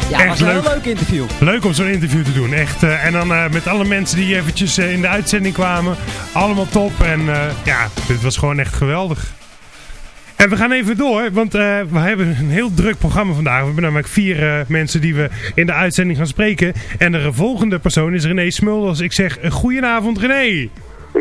Ja, Echt was een leuk. heel leuk interview. Leuk om zo'n interview te doen, echt. eh, en dan eh, met alle mensen die eventjes in de uitzending kwamen. Allemaal top en ja, dit was gewoon echt geweldig. En we gaan even door, want we hebben een heel druk programma vandaag. We hebben namelijk vier mensen die we in de uitzending gaan spreken. En de volgende persoon is René Smulders. Ik zeg, goedenavond René.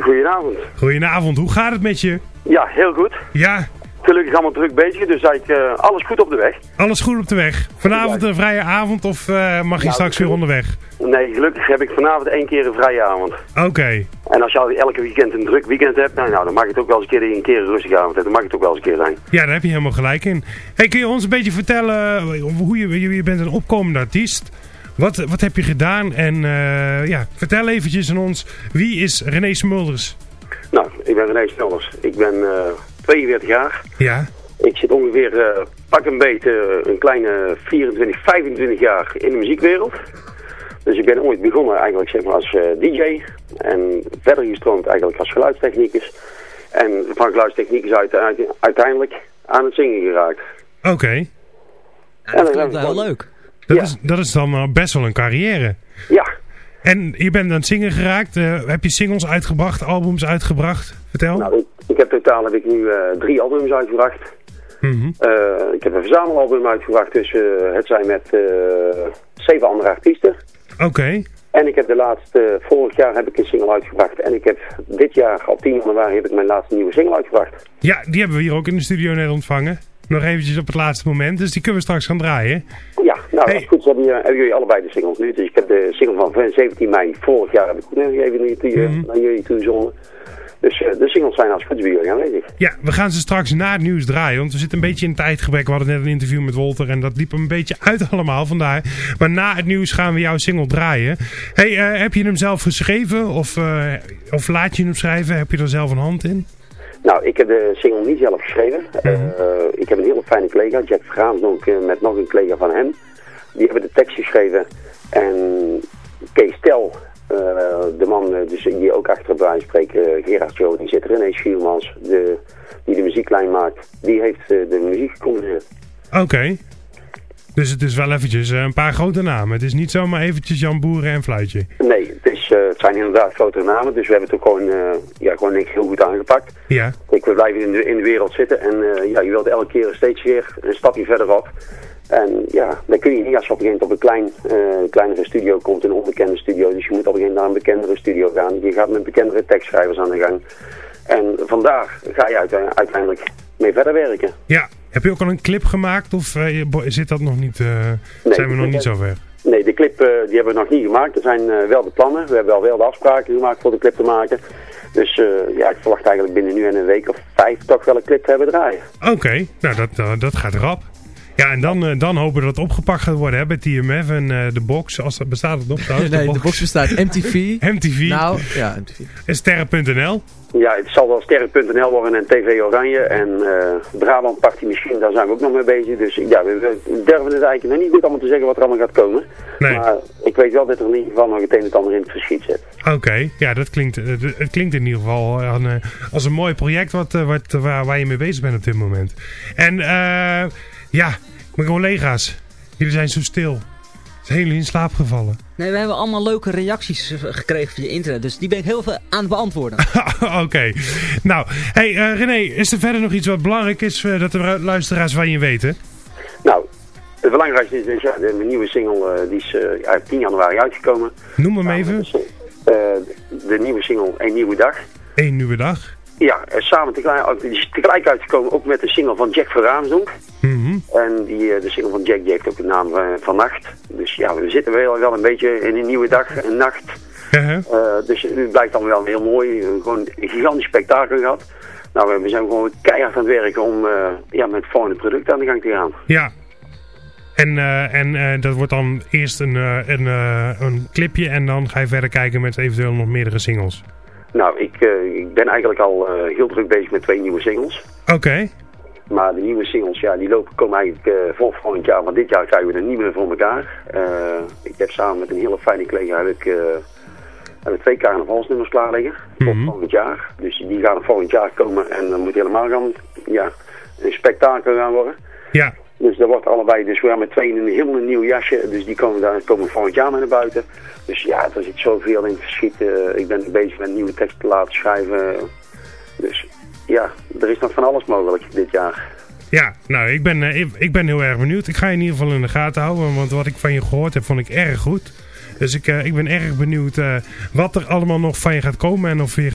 Goedenavond. Goedenavond, hoe gaat het met je? Ja, heel goed. Ja, Gelukkig allemaal druk bezig, dus eigenlijk eh, alles goed op de weg. alles goed op de weg. Vanavond een vrije avond of eh, mag je straks weer onderweg? Nee, gelukkig heb ik vanavond één keer een vrije avond. Oké. En als je al elke weekend een druk weekend hebt, nou, nou, dan mag het ook wel eens een keer een keer een rustige avond hebben. Dan mag het ook wel eens een keer zijn. Ja, daar heb je helemaal gelijk in. Hey, kun je ons een beetje vertellen eh, hoe je, je, je bent een opkomende artiest. Wat, wat heb je gedaan? En eh, ja, vertel eventjes aan ons, wie is René Smulders? Nou, ik ben René Snelders. Ik ben eh 42 jaar. Ja, Ik zit ongeveer eh, pak een beetje een kleine 24, 25 jaar in de muziekwereld. Dus ik ben ooit begonnen eigenlijk zeg maar als eh, DJ. En verder gestroomd eigenlijk als geluidstechnicus. En van geluidstechnicus uit, uit- uiteindelijk aan het zingen geraakt. oké. dat klinkt wel heel leuk. Dat, is, dat is dan eh, best wel een carrière. Ja. En je bent aan het zingen geraakt. eh, heb je singles uitgebracht, albums uitgebracht? Vertel. Nou, ik, ik heb totaal heb ik nu eh, drie albums uitgebracht. Mhm. Ik heb een verzamelalbum uitgebracht, dus het zijn met zeven andere artiesten. Oké. En ik heb de laatste, vorig jaar heb ik een single uitgebracht. En ik heb dit jaar, op 10 januari, heb ik mijn laatste nieuwe single uitgebracht. Ja, die hebben we hier ook in de studio net ontvangen. Nog eventjes op het laatste moment, dus die kunnen we straks gaan draaien. Ja, nou, het goed hebben, jullie- hebben jullie allebei de singles nu. Dus ik heb de single van 17 mei vorig jaar heb ik even naar jullie, naar jullie toegezonden. Dus eh, de singles zijn als het goed bij jullie aanwezig. Ja, we gaan ze straks na het nieuws draaien. Want we zitten een beetje in tijdgebrek. We hadden net een interview met Wolter en dat liep een beetje uit allemaal vandaar. Maar na het nieuws gaan we jouw single draaien. Hey, eh, heb je hem zelf geschreven of, eh, of laat je hem schrijven? Heb je er zelf een hand in? Nou, ik heb de single niet zelf geschreven. Eh, ik heb een hele fijne collega, Jack ook eh, met nog een collega van hem. Die hebben de tekst geschreven. En Kees Tel, eh, de man eh, dus, die ook achter bij spreken, eh, Gerard Joe, die zit er. René Schiermans, de, die de muzieklijn maakt, die heeft de muziek gecomponeerd. Oké. Dus het is wel eventjes een paar grote namen. Het is niet zomaar eventjes Jan Boeren en Fluitje. Nee, het, is, het zijn inderdaad grotere namen, dus we hebben het ook gewoon, eh, ja, gewoon denk ik heel goed aangepakt. Ja. Kijk, we blijven in de, in de wereld zitten en ja, je wilt elke keer steeds weer een stapje verder op. En ja, dan kun je niet als je op een gegeven moment op een klein, eh, kleinere studio komt, een onbekende studio. Dus je moet op een gegeven moment naar een bekendere studio gaan. Je gaat met bekendere tekstschrijvers aan de gang. En vandaar ga je uite- uiteindelijk mee verder werken. Ja. Heb je ook al een clip gemaakt of eh, zit dat nog niet? eh, Nee, zijn we nog niet heb- zover? Nee, de clip die hebben we nog niet gemaakt. Er zijn wel de plannen. We hebben wel, wel de afspraken gemaakt voor de clip te maken. Dus ja, ik verwacht eigenlijk binnen nu en een week of vijf toch wel een clip te hebben draaien. Oké, nou dat, dat gaat rap. Ja, en dan, eh, dan hopen we dat het opgepakt gaat worden hè, bij TMF en eh, de box. Als dat bestaat het nog trouwens. Nee, de box bestaat. MTV. MTV. Nou, ja, MTV. En sterren.nl. Ja, het zal wel sterren.nl worden en TV Oranje en eh Brabant Party misschien, daar zijn we ook nog mee bezig. Dus ja, we, we durven het eigenlijk nog niet goed allemaal te zeggen wat er allemaal gaat komen. Nee. Maar ik weet wel dat er in ieder geval nog het een en het ander in het verschiet zit. Oké, ja, dat klinkt, het klinkt in ieder geval aan, als een mooi project wat, wat, waar, waar je mee bezig bent op dit moment. En eh, ja, mijn collega's, jullie zijn zo stil. Zijn jullie in slaap gevallen? Nee, we hebben allemaal leuke reacties eh, gekregen via internet. Dus die ben ik heel veel aan het beantwoorden. Oké. Nou, hey eh, René, is er verder nog iets wat belangrijk is eh, dat de luisteraars van je weten? Nou, het belangrijkste is, dus, ja, de, mijn nieuwe single die is ja, 10 januari uitgekomen. Noem hem even. Eh, de nieuwe single Een Nieuwe Dag. Eén nieuwe dag. Ja, samen tegelijk, tegelijk uitgekomen ook met de single van Jack Verraamsdonk. Mhm. En die, eh, de single van Jack die heeft ook de naam eh, van Nacht. Dus ja, we zitten wel, wel een beetje in een nieuwe dag en nacht. Uh-huh. Eh, dus het blijkt dan wel heel mooi. Gewoon een gigantisch spektakel gehad. Nou, we- zijn gewoon keihard aan het werken om ja, met volgende producten aan de gang te gaan. Ja. En, en dat wordt dan eerst een, een, een clipje en dan ga je verder kijken met eventueel nog meerdere singles. Nou, ik, eh, ik ben eigenlijk al eh, heel druk bezig met twee nieuwe singles. Oké. Maar de nieuwe singles, ja, die lopen, komen eigenlijk eh voor volgend jaar. Want dit jaar krijgen we er niet meer voor elkaar. Ik heb samen met een hele fijne collega heb ik, hebben twee carnavalsnummers klaar liggen. Voor Mhm. volgend jaar. Dus die gaan er volgend jaar komen. En dan moet helemaal gaan, ja, een spektakel gaan worden. Ja. Dus dat wordt allebei, dus we gaan met twee een helemaal nieuw jasje. Dus die komen daar komen volgend jaar mee naar buiten. Dus ja, er zit zoveel in te schieten. Ik ben bezig met nieuwe teksten te laten schrijven. Dus ja, er is nog van alles mogelijk dit jaar. Ja, nou, ik ben, eh, ik, ik ben heel erg benieuwd. Ik ga je in ieder geval in de gaten houden, want wat ik van je gehoord heb, vond ik erg goed. Dus ik, eh, ik ben erg benieuwd eh, wat er allemaal nog van je gaat komen en of je